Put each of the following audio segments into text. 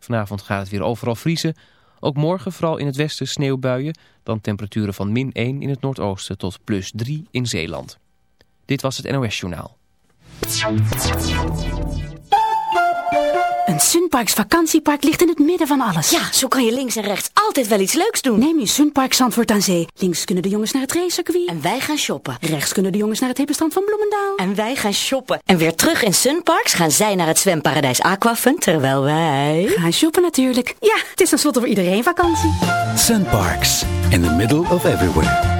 Vanavond gaat het weer overal vriezen. Ook morgen vooral in het westen sneeuwbuien. Dan temperaturen van min 1 in het noordoosten tot plus 3 in Zeeland. Dit was het NOS Journaal. Een Sunparks vakantiepark ligt in het midden van alles. Ja, zo kan je links en rechts altijd wel iets leuks doen. Neem je Sunpark Zandvoort aan Zee. Links kunnen de jongens naar het racecircuit. En wij gaan shoppen. Rechts kunnen de jongens naar het hippenstrand van Bloemendaal. En wij gaan shoppen. En weer terug in Sunparks gaan zij naar het zwemparadijs Aquafun, terwijl wij... Gaan shoppen natuurlijk. Ja, het is tenslotte voor iedereen vakantie. Sunparks, in the middle of everywhere.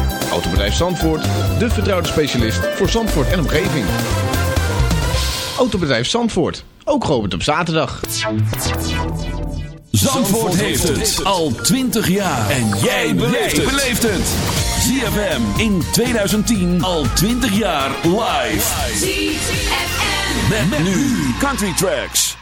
Autobedrijf Zandvoort, de vertrouwde specialist voor Zandvoort en omgeving. Autobedrijf Zandvoort, ook geopend op zaterdag. Zandvoort heeft het al 20 jaar. En jij beleeft het. ZFM in 2010 al 20 jaar live. ZFM. Met, met nu Country Tracks.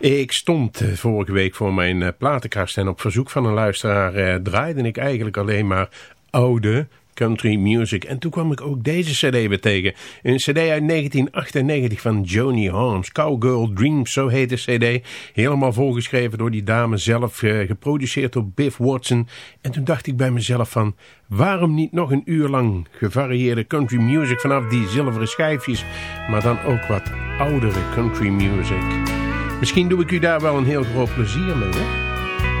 Ik stond eh, vorige week voor mijn eh, platenkast en op verzoek van een luisteraar eh, draaide ik eigenlijk alleen maar oude country music. En toen kwam ik ook deze cd weer tegen. Een cd uit 1998 van Joni Holmes. Cowgirl Dreams, zo heet de cd. Helemaal volgeschreven door die dame zelf, eh, geproduceerd door Biff Watson. En toen dacht ik bij mezelf van, waarom niet nog een uur lang gevarieerde country music vanaf die zilveren schijfjes, maar dan ook wat oudere country music. Misschien doe ik u daar wel een heel groot plezier mee. Hè?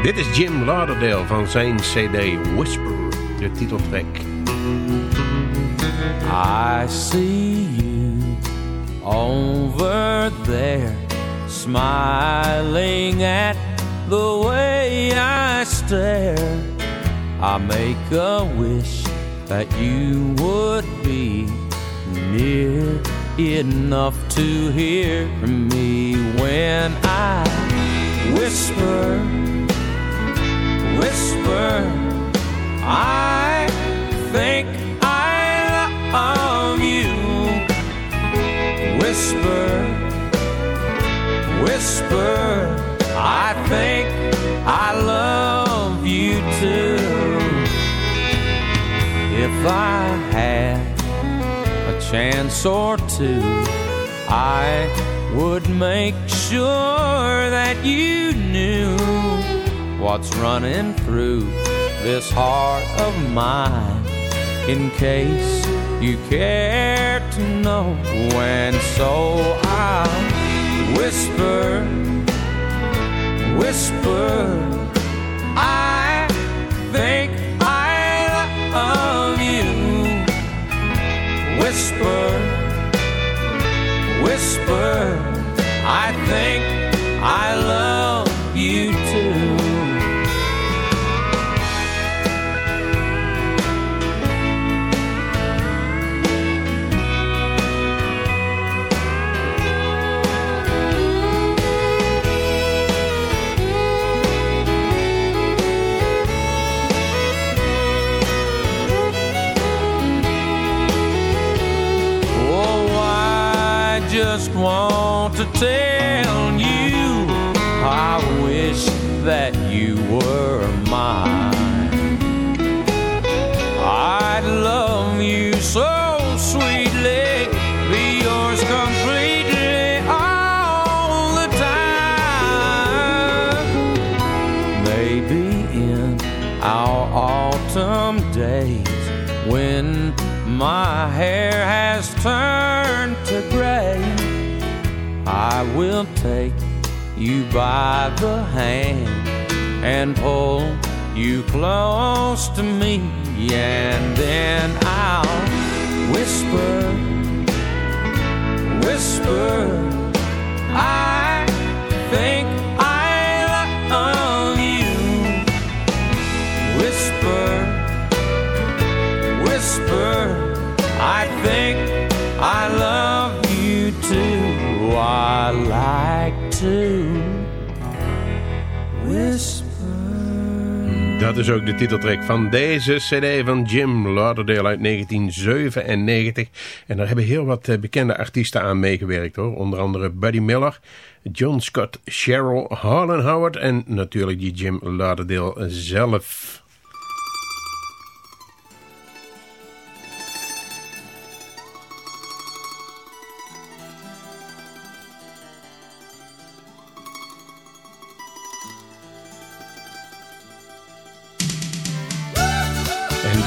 Dit is Jim Lauderdale van zijn cd Whisper, de titeltrack. I see you over there, smiling at the way I stare. I make a wish that you would be near enough to hear me when I whisper, whisper. I think I love you. Whisper, whisper. I think I love you too. If I had chance or two, I would make sure that you knew what's running through this heart of mine in case you care to know. And so I'll whisper, whisper, I think Whisper, whisper, I think I love tell you I wish that I will take you by the hand and pull you close to me, and then I'll whisper, whisper, I think Like to whisper. Dat is ook de titeltrack van deze cd van Jim Lauderdale uit 1997. En daar hebben heel wat eh, bekende artiesten aan meegewerkt hoor. Onder andere Buddy Miller, John Scott, Cheryl, Harlan Howard en natuurlijk die Jim Lauderdale zelf.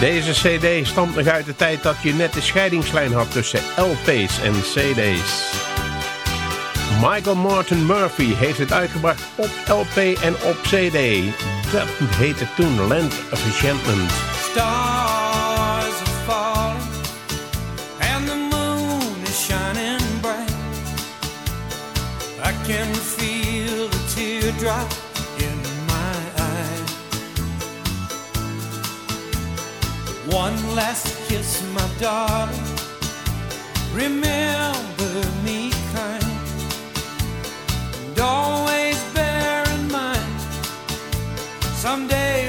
Deze cd stamt nog uit de tijd dat je net de scheidingslijn had tussen LP's en CD's. Michael Martin Murphy heeft het uitgebracht op LP en op CD. Dat heette toen Land of Enchantment. Stars are and the moon is shining bright. I can feel the teardrop One last kiss, my darling. Remember me kind. And always bear in mind, someday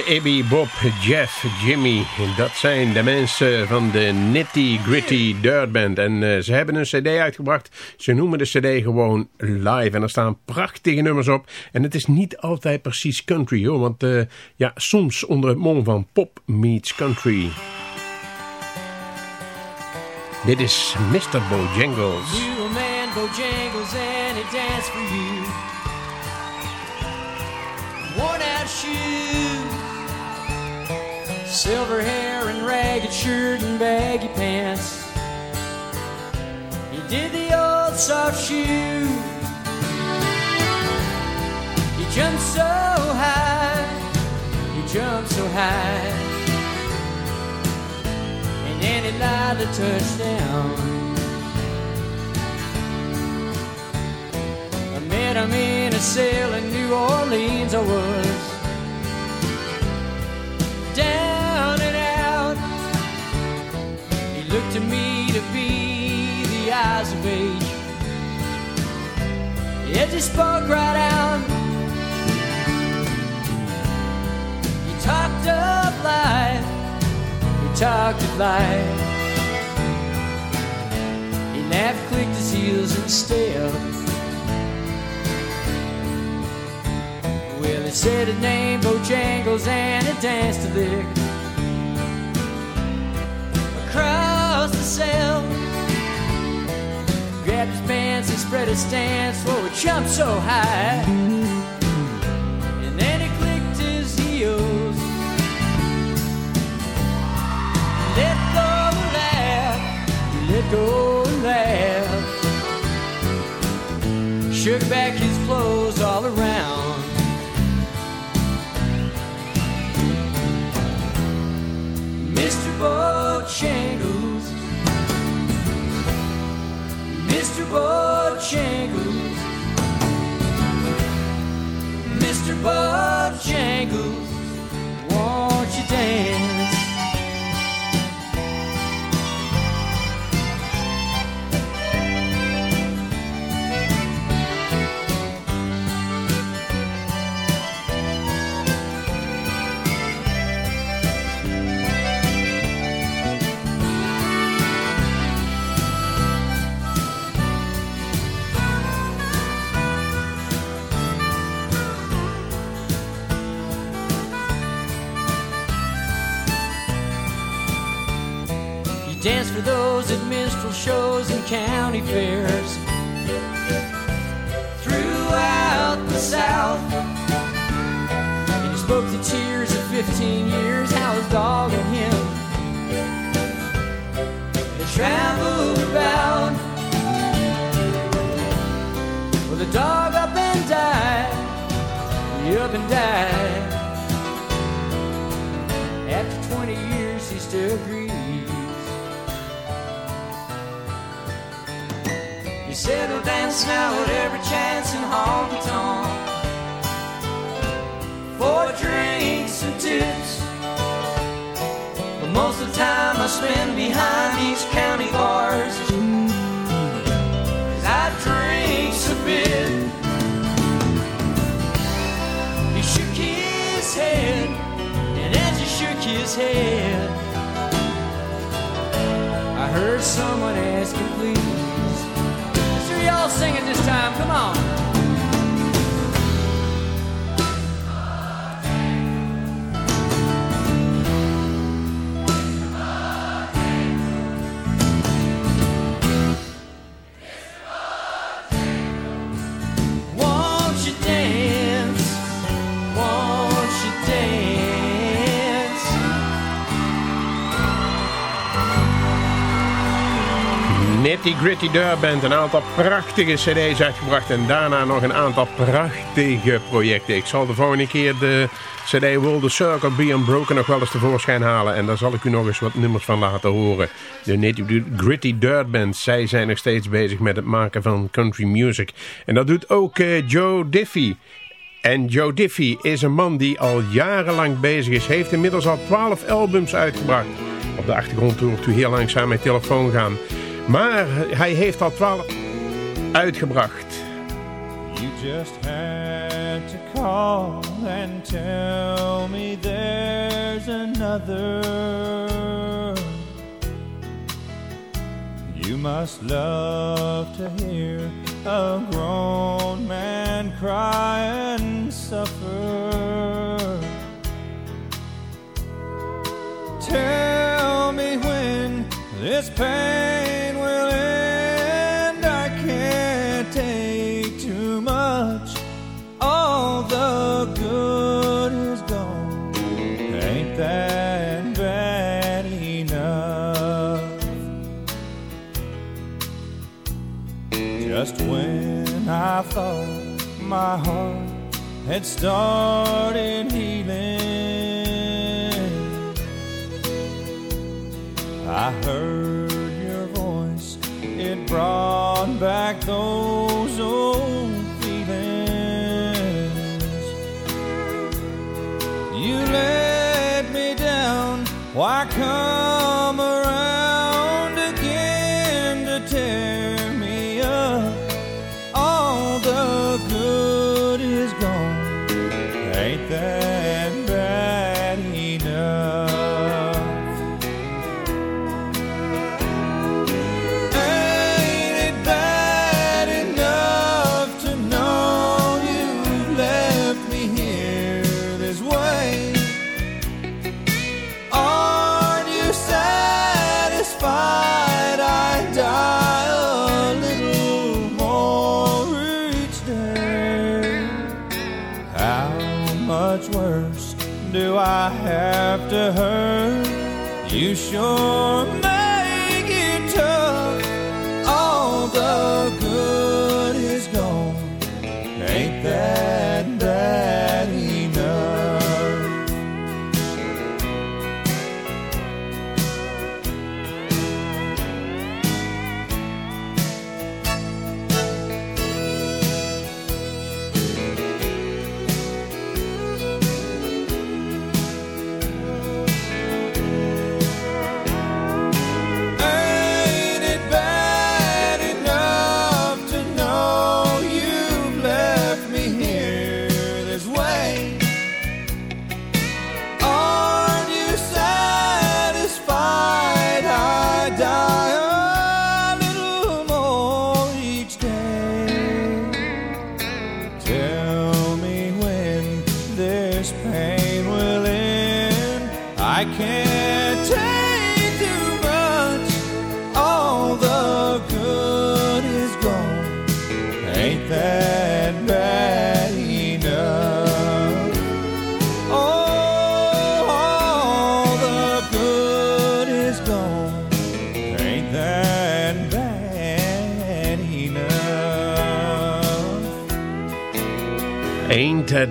Abby, Bob, Jeff, Jimmy. Dat zijn de mensen van de Nitty Gritty Dirt Band. En eh, ze hebben een cd uitgebracht. Ze noemen de cd gewoon live. En er staan prachtige nummers op. En het is niet altijd precies country hoor. Want eh, ja, soms onder het mom van pop meets country. Dit is Mr. Bojangles. You a man Bojangles and he danced for you. Worn out shoes, silver hair and ragged shirt and baggy pants. He did the old soft shoe. He jumped so high, he jumped so high. And then he lied the touchdown. I met him in a cell in New Orleans. I was down eyes of age. It just spoke right out. He talked of life. He talked of life. He laughed, clicked his heels and stepped. Well, he said his name, Bojangles, and he danced a lick across the cell. Grabbed his pants and spread his stance, for he jumped so high. And then he clicked his heels, let go the laugh, let go the laugh. Shook back his clothes all around. Mr. Bojangles, Bojangles, Mr. Bojangles, won't you dance? County fairs. Down now at every chance in honky tonk for drinks and tips. But most of the time I spend behind these county bars. 'Cause I drink a bit. He shook his head, and as he shook his head, I heard someone ask him, please. So y'all sing it this time, come on. Nitty Gritty Band, een aantal prachtige cd's uitgebracht en daarna nog een aantal prachtige projecten. Ik zal de volgende keer de cd Will the Circle Be Unbroken nog wel eens tevoorschijn halen en daar zal ik u nog eens wat nummers van laten horen. De Nitty Gritty Dirt Band, zij zijn nog steeds bezig met het maken van country music. En dat doet ook eh, Joe Diffie. En Joe Diffie is een man die al jarenlang bezig is. Heeft inmiddels al 12 albums uitgebracht. Op de achtergrond hoort u heel langzaam mijn telefoon gaan. Maar hij heeft al 12 uitgebracht. You just had to call and tell me there's another. You must love to hear a grown man cry and suffer. Tell me when this pain I thought my heart had started healing. I heard your voice, it brought back those old feelings. You let me down, why come do I have to hurt? You sure make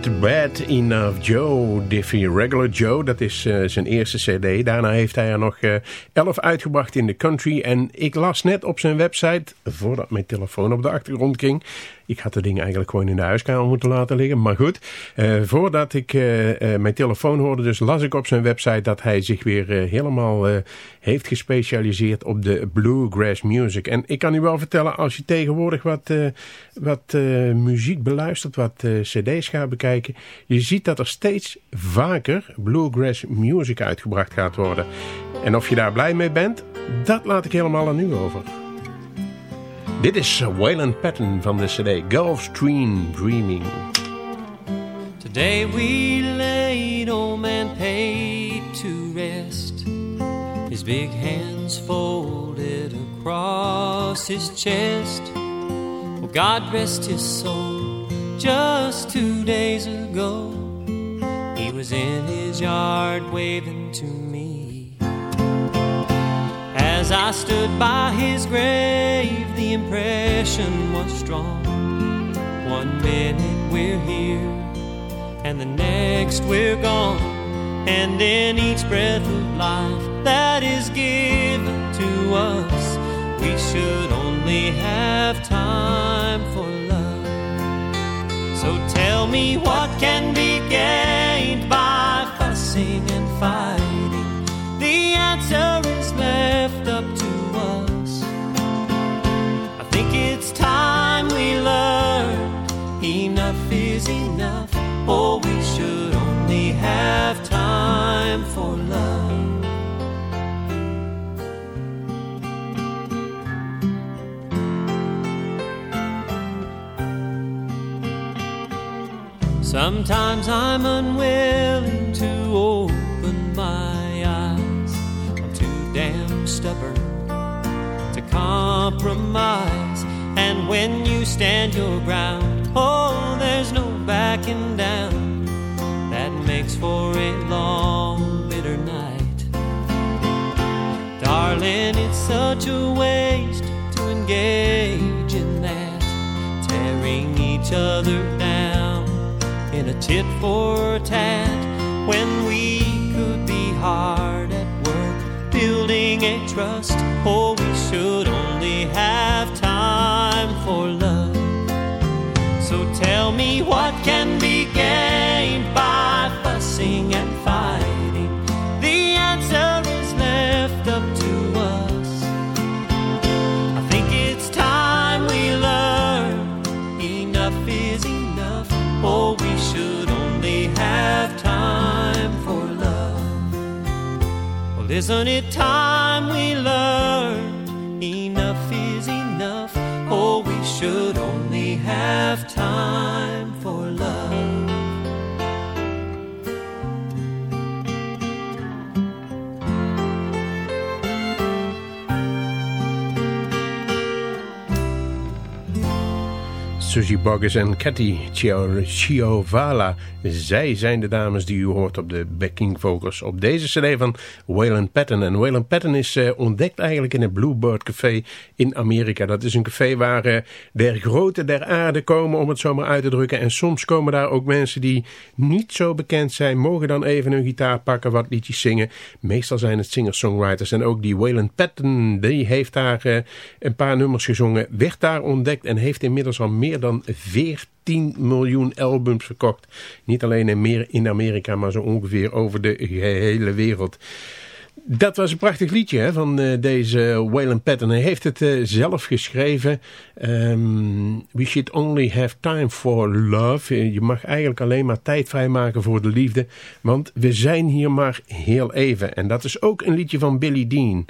That Bad Enough Joe, Diffie Regular Joe, dat is uh, zijn eerste cd. Daarna heeft hij er nog uh, elf uitgebracht in de country. En ik las net op zijn website, voordat mijn telefoon op de achtergrond ging... Ik had de dingen eigenlijk gewoon in de huiskamer moeten laten liggen. Maar goed, uh, voordat ik uh, uh, mijn telefoon hoorde, dus las ik op zijn website dat hij zich weer helemaal heeft gespecialiseerd op de bluegrass music. En ik kan u wel vertellen, als je tegenwoordig wat, wat muziek beluistert, wat cd's gaat bekijken, je ziet dat er steeds vaker bluegrass music uitgebracht gaat worden. En of je daar blij mee bent, dat laat ik helemaal aan u over. Dit is eh, Waylon Patton van de CD Gulfstream Dreaming. Today we laid old man Pate to rest. His big hands folded across his chest. Well, God rest his soul. Just two days ago, he was in his yard waving to. As I stood by his grave, the impression was strong. One minute we're here, and the next we're gone. And in each breath of life that is given to us, we should only have time for love. So tell me what can be gained by fussing and fighting. The answer is left up to us. I think it's time we learn enough is enough. Oh, we should only have time for love. Sometimes I'm unwilling stubborn to compromise. And when you stand your ground, oh, there's no backing down. That makes for a long, bitter night. Darling, it's such a waste to engage in that, tearing each other down in a tit for tat when we building a trust. Oh, we should only have time for love. So tell me what can be gained by fussing and fighting. The answer is left up to us. I think it's time we learn enough is enough. Oh, we should only have time for love. Well, isn't it only Susie Boggess en Cathy Chiovala. Zij zijn de dames die u hoort op de backing vocals op deze cd van Waylon Patton. En Waylon Patton is uh, ontdekt eigenlijk in het Bluebird Café in Amerika. Dat is een café waar uh, der grote der aarde komen, om het zo maar uit te drukken. En soms komen daar ook mensen die niet zo bekend zijn, mogen dan even een gitaar pakken, wat liedjes zingen. Meestal zijn het singer-songwriters. En ook die Waylon Patton, die heeft daar uh, een paar nummers gezongen, werd daar ontdekt en heeft inmiddels al meer dan 14 miljoen albums verkocht. Niet alleen in, Amerika, maar zo ongeveer over de gehele wereld. Dat was een prachtig liedje hè, van uh, deze Waylon Patton. Hij heeft het uh, zelf geschreven. Um, we should only have time for love. Je mag eigenlijk alleen maar tijd vrijmaken voor de liefde. Want we zijn hier maar heel even. En dat is ook een liedje van Billy Dean.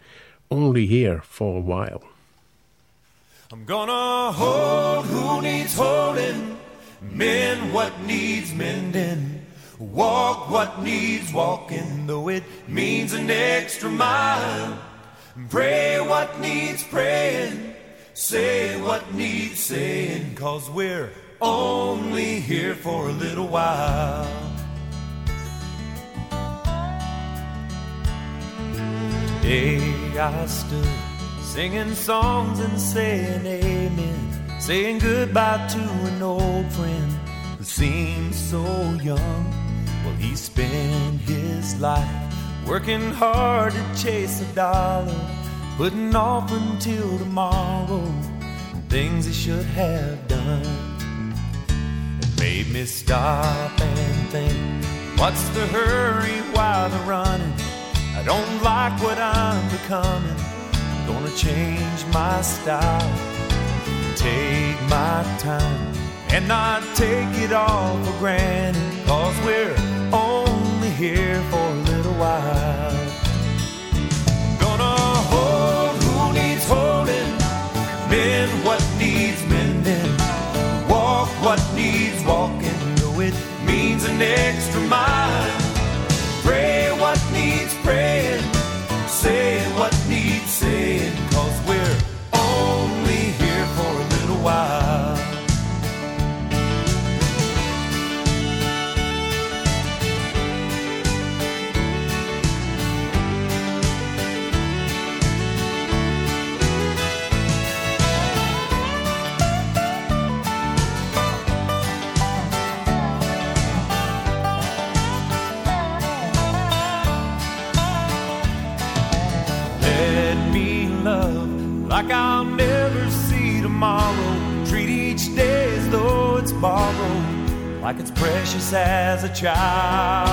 Only here for a while. I'm gonna hold who needs holding, mend what needs mending, walk what needs walking, though it means an extra mile. Pray what needs praying, say what needs saying, cause we're only here for a little while. Today I stood singing songs and saying amen, saying goodbye to an old friend who seems so young. Well, he spent his life working hard to chase a dollar, putting off until tomorrow things he should have done. It made me stop and think, what's the hurry while the running? I don't like what I'm becoming. Gonna change my style, take my time, and not take it all for granted. Cause we're only here for a little while. Gonna hold who needs holding, mend what needs mending, walk what needs walking, though it means an extra mile. Pray child.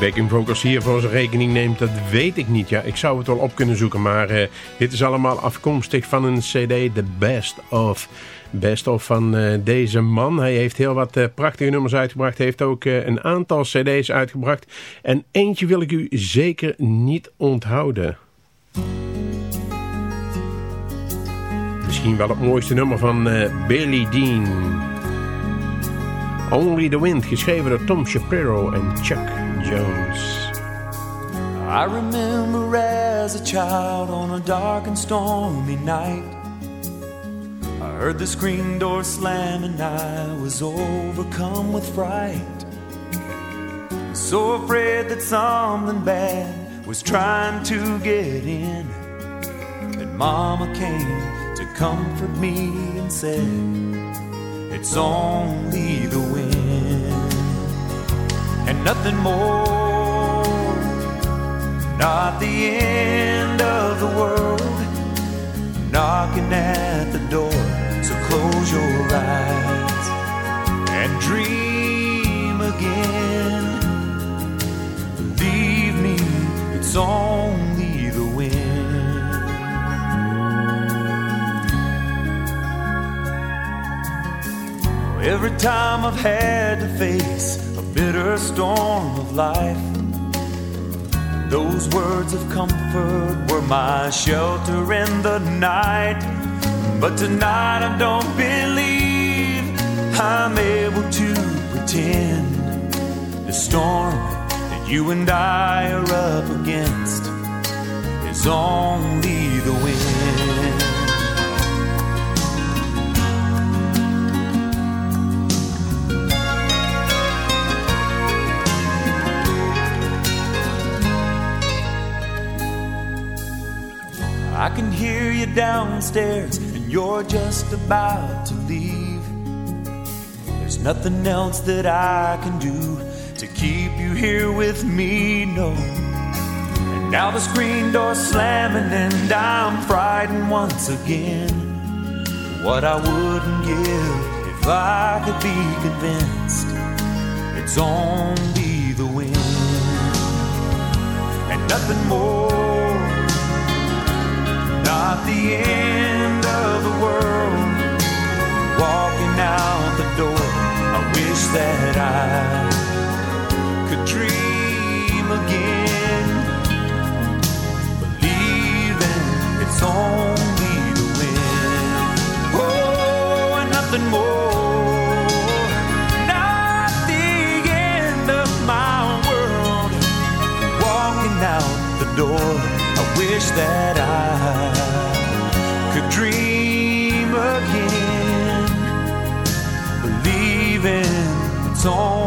Backing vocals hier voor zijn rekening neemt, dat weet ik niet. Ja, ik zou het wel op kunnen zoeken, maar eh, dit is allemaal afkomstig van een cd, The Best Of. Best Of van eh, deze man. Hij heeft heel wat eh, prachtige nummers uitgebracht. Hij heeft ook een aantal cd's uitgebracht. En eentje wil ik u zeker niet onthouden. Misschien wel het mooiste nummer van Billy Dean. Only the Wind, geschreven door Tom Shapiro en Chuck Jones. I remember as a child on a dark and stormy night. I heard the screen door slam and I was overcome with fright. So afraid that something bad was trying to get in. And Mama came to comfort me and said, It's only the wind and nothing more. Not the end of the world knocking at the door. So close your eyes and dream again. Believe me, it's only the wind. Every time I've had to face bitter storm of life, those words of comfort were my shelter in the night. But tonight I don't believe I'm able to pretend the storm that you and I are up against is only the wind. I can hear you downstairs and you're just about to leave. There's nothing else that I can do to keep you here with me, no. And now the screen door's slamming and I'm frightened once again. what I wouldn't give if I could be convinced it's only the wind and nothing more. Not the end of the world. Walking out the door, I wish that I could dream again, believing it's only the wind. Oh, and nothing more. Not the end of my world. Walking out the door, I wish that I dream again, believing it's only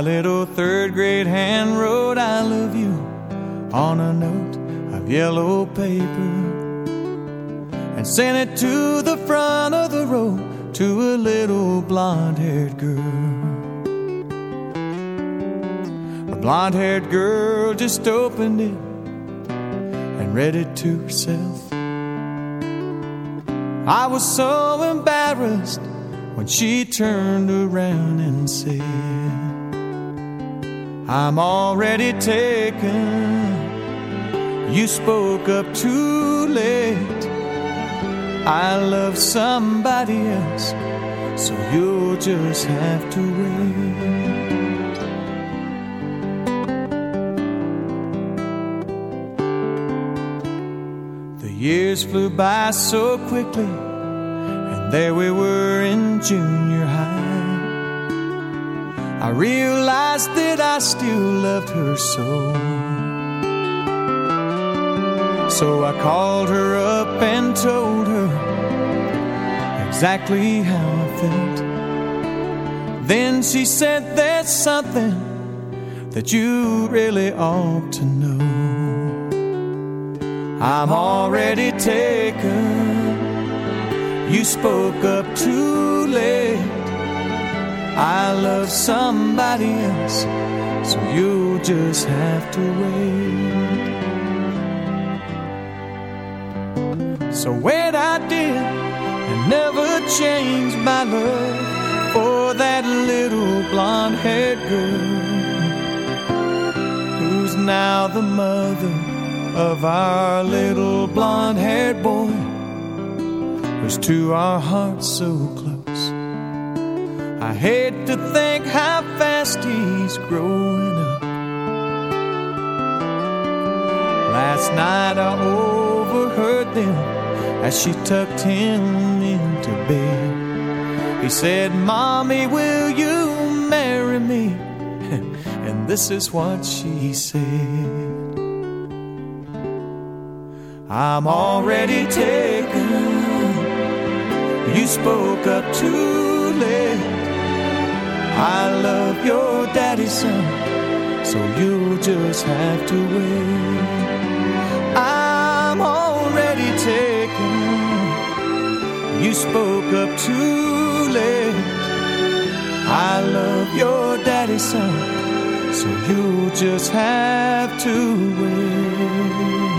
My little third grade hand wrote I love you on a note of yellow paper and sent it to the front of the row to a little blonde haired girl. The blonde haired girl just opened it and read it to herself. I was so embarrassed when she turned around and said, I'm already taken. You spoke up too late. I love somebody else, so you'll just have to wait. The years flew by so quickly, and there we were in junior high. I realized that I still loved her so. So I called her up and told her exactly how I felt. Then she said, There's something that you really ought to know. I'm already taken. You spoke up too late. I love somebody else, so you'll just have to wait. So wait, I did, and never changed my love for that little blonde haired girl who's now the mother of our little blonde haired boy who's to our hearts so close. I hate to think how fast he's growing up. Last night I overheard them as she tucked him into bed. He said, Mommy, will you marry me? and this is what she said. I'm already taken. You spoke up too. I love your daddy's son, so you'll just have to wait. I'm already taken. You spoke up too late. I love your daddy's son, so you'll just have to wait.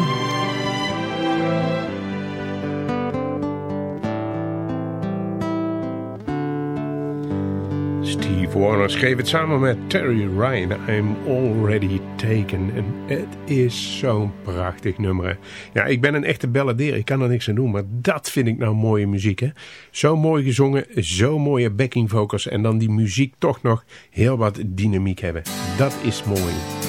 Schreef het samen met Terry Ryan. I'm Already Taken. En het is zo'n prachtig nummer. Ja, ik ben een echte balladeer. Ik kan er niks aan doen. Maar dat vind ik nou mooie muziek. Hè? Zo mooi gezongen. Zo mooie backing vocals. En dan die muziek toch nog heel wat dynamiek hebben. Dat is mooi.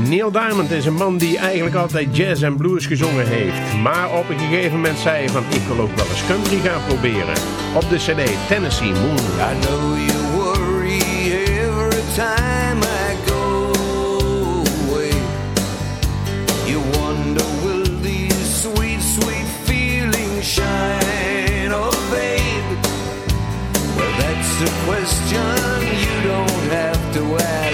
Neil Diamond is een man die eigenlijk altijd jazz en blues gezongen heeft. Maar op een gegeven moment zei hij van ik wil ook wel eens country gaan proberen. Op de cd Tennessee Moon. I know you worry every time I go away. You wonder will these sweet, sweet feelings shine, oh babe? Well, that's a question you don't have to ask.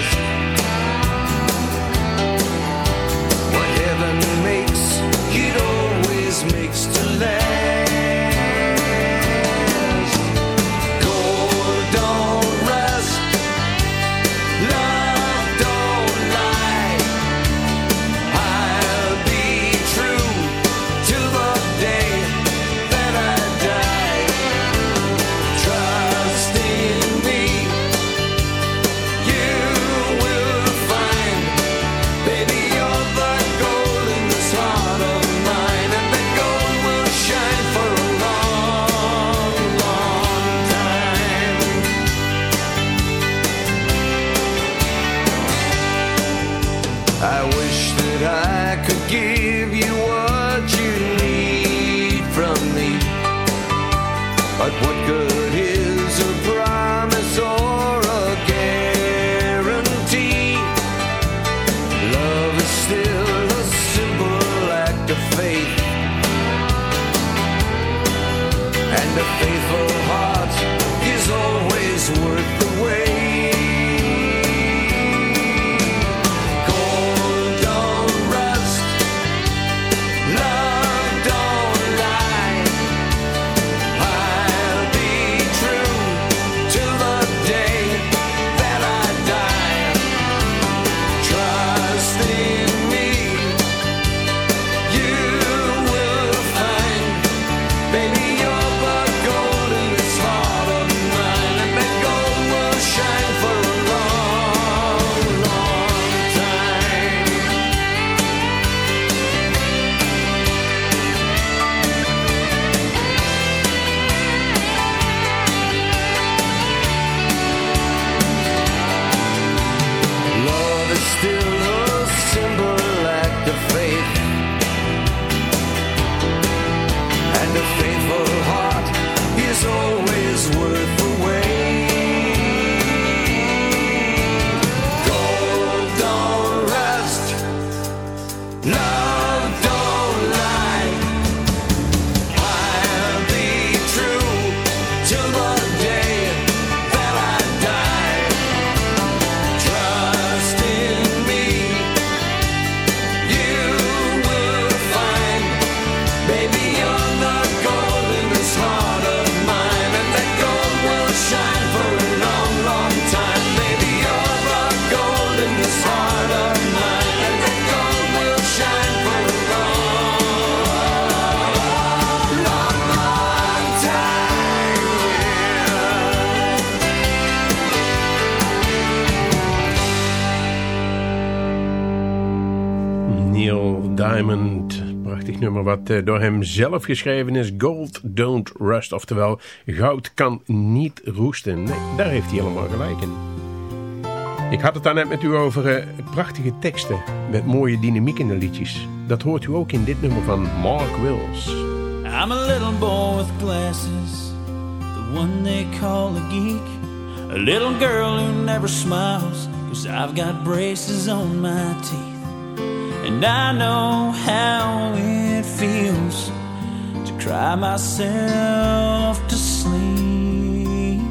Wat eh, door hem zelf geschreven is. Gold don't rust, oftewel goud kan niet roesten. Nee, daar heeft hij helemaal gelijk in. Ik had het daarnet met u over eh, prachtige teksten met mooie dynamiek in de liedjes. Dat hoort u ook in dit nummer van Mark Wills. I'm a little boy with glasses, the one they call a geek. A little girl who never smiles, cause I've got braces on my teeth. And I know how it feels to cry myself to sleep.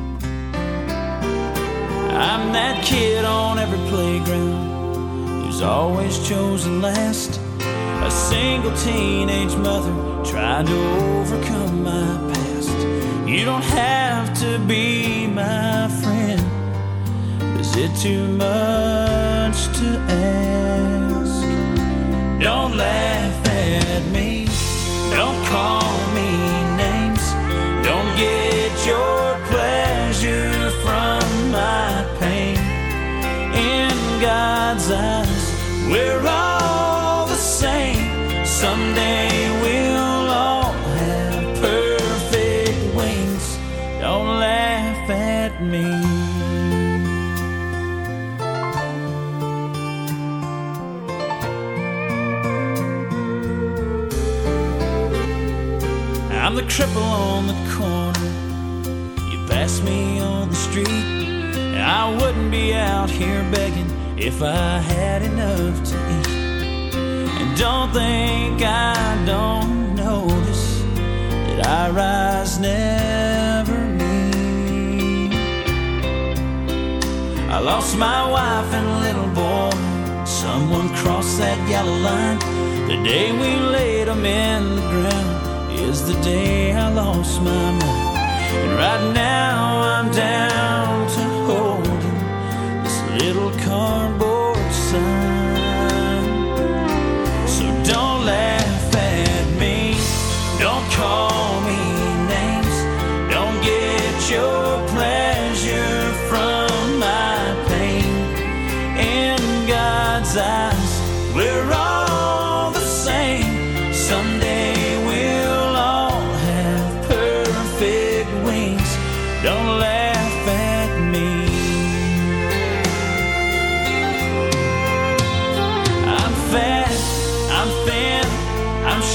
I'm that kid on every playground who's always chosen last. A single teenage mother trying to overcome my past. You don't have to be my friend. Is it too much to ask? Don't laugh at me. Don't call me names. Don't get your pleasure from my pain. In God's eyes, triple on the corner. You pass me on the street, and I wouldn't be out here begging if I had enough to eat. And don't think I don't notice that I rise never meet. I lost my wife and little boy. Someone crossed that yellow line. The day we laid them in the ground is the day I lost my mind. And right now I'm down to holding this little cardboard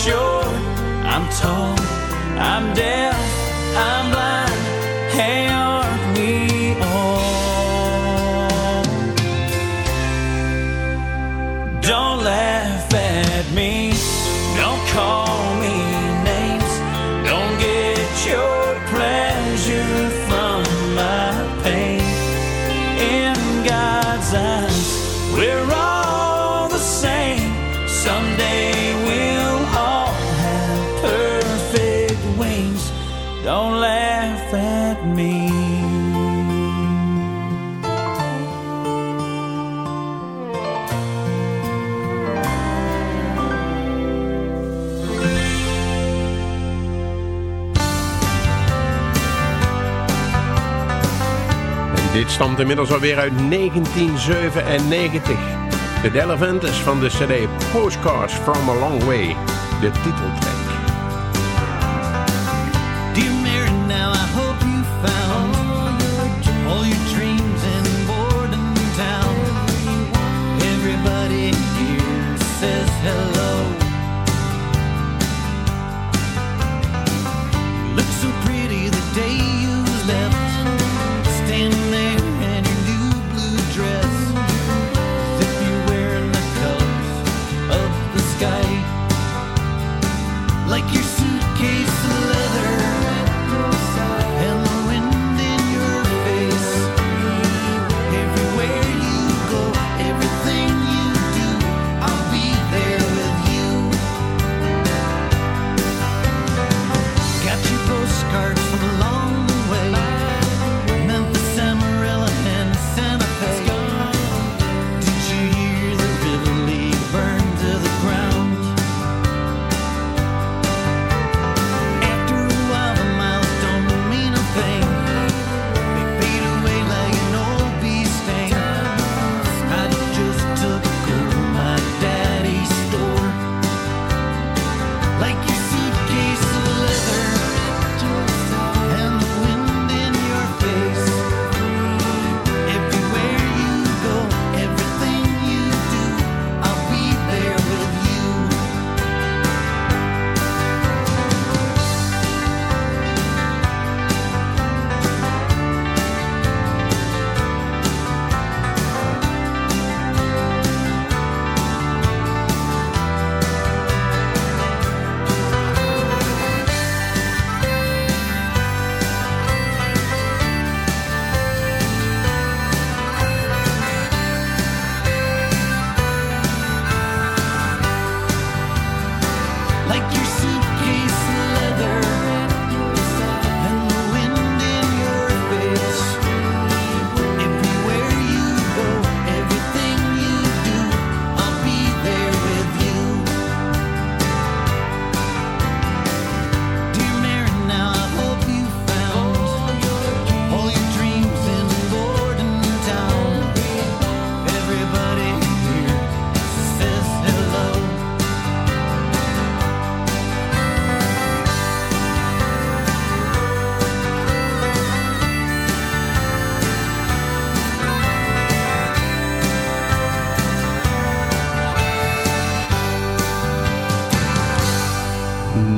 Short, I'm tall, I'm deaf, I'm blind. Stamt inmiddels alweer uit 1997. De Delavantes van de cd Postcards from a Long Way. De titeltrack.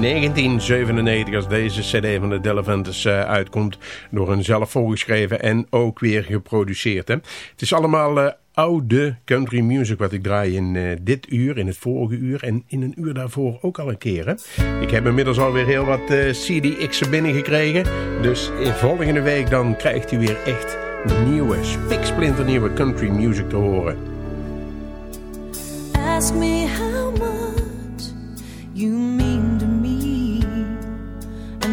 1997 als deze cd van de Delevantes uh, uitkomt. Door een zelf voorgeschreven en ook weer geproduceerd. Hè. Het is allemaal uh, oude country music wat ik draai in uh, dit uur, in het vorige uur en in een uur daarvoor ook al een keer. Hè. Ik heb inmiddels alweer heel wat CDX'en binnengekregen. Dus volgende week dan krijgt u weer echt nieuwe, spiksplinternieuwe country music te horen. Ask me how much you mean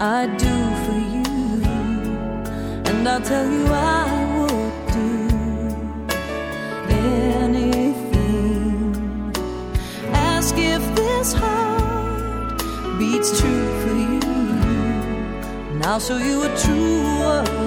I do for you, and I'll tell you I would do anything. Ask if this heart beats true for you, and I'll show you a true heart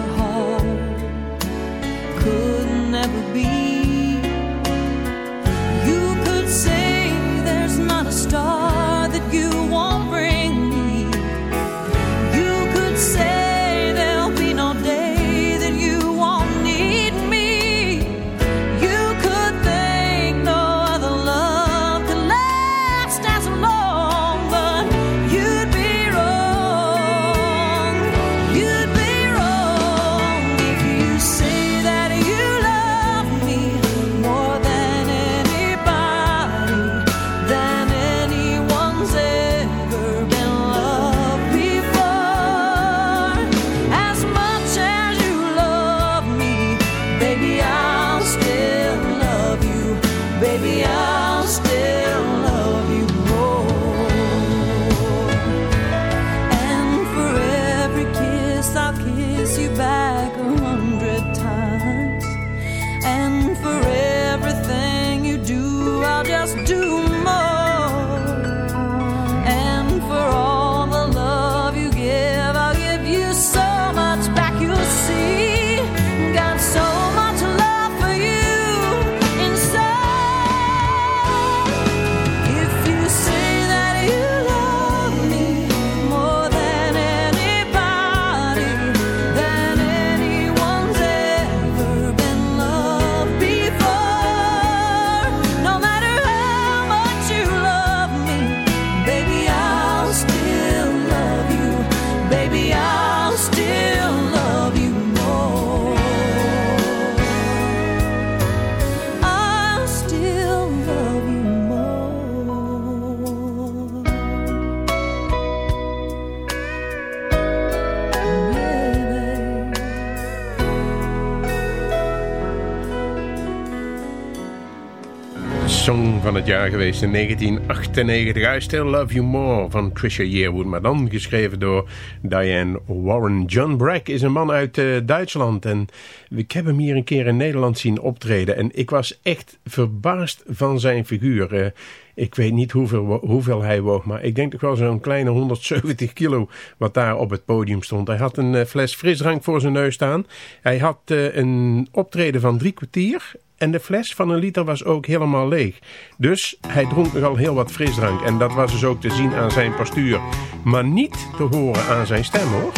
jaar geweest in 1998. I Still Love You More van Trisha Yearwood. Maar dan geschreven door Diane Warren. John Brack is een man uit eh, Duitsland. En ik heb hem hier een keer in Nederland zien optreden. En ik was echt verbaasd van zijn figuur. Eh, ik weet niet hoeveel, hoeveel hij woog. Maar ik denk toch wel zo'n kleine 170 kilo wat daar op het podium stond. Hij had een eh, fles frisdrank voor zijn neus staan. Hij had een optreden van drie kwartier. En de fles van een liter was ook helemaal leeg. Dus hij dronk nogal heel wat frisdrank en dat was dus ook te zien aan zijn postuur. Maar niet te horen aan zijn stem hoor.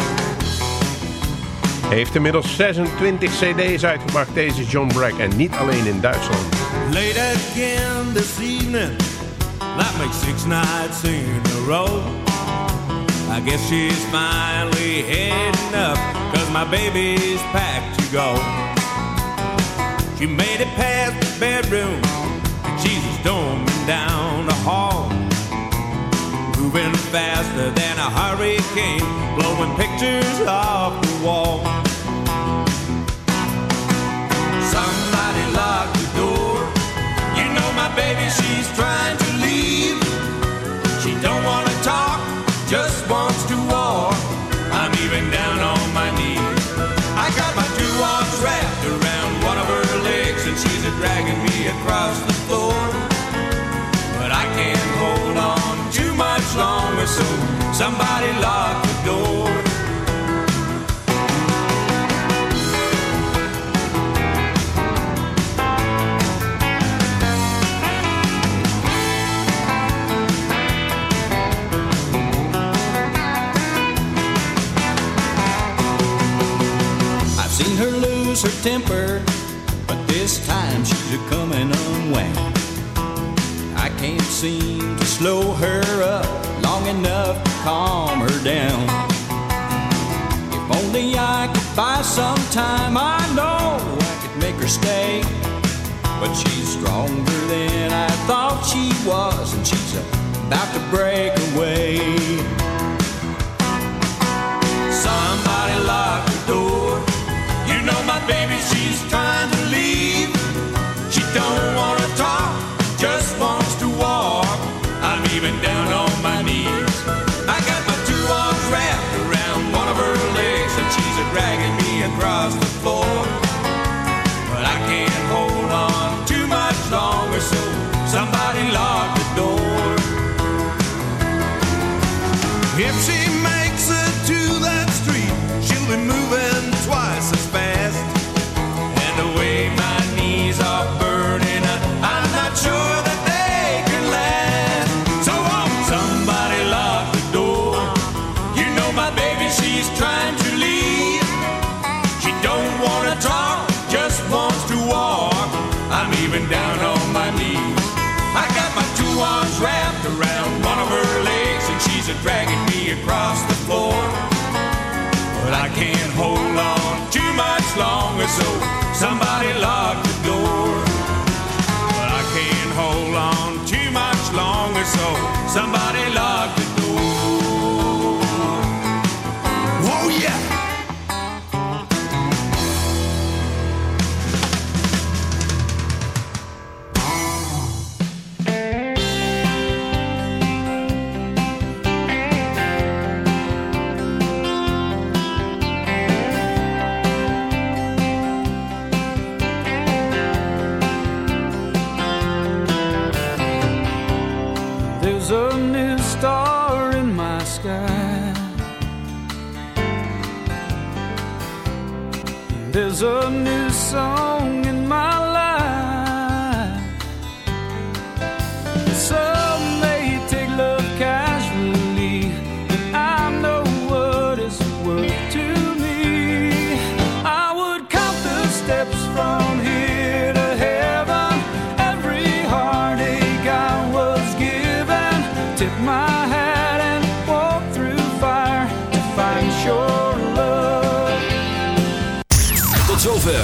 Heeft inmiddels 26 cd's uitgebracht, deze John Brack. En niet alleen in Duitsland. Late again this evening. That makes six nights in a row. I guess she's finally heading up. Cause my baby's packed to go. She made it past the bedroom. She's storming down the hall. Moving faster than a hurricane. Blowing pictures off the wall. Somebody lock the door. I've seen her lose her temper, but this time she's a coming unwound. I can't seem to slow her up long enough calm her down. If only I could buy some time, I know I could make her stay. But she's stronger than I thought she was, and she's about to break away. Somebody lock the door. You know my baby, she's trying to leave. Longer, so somebody lock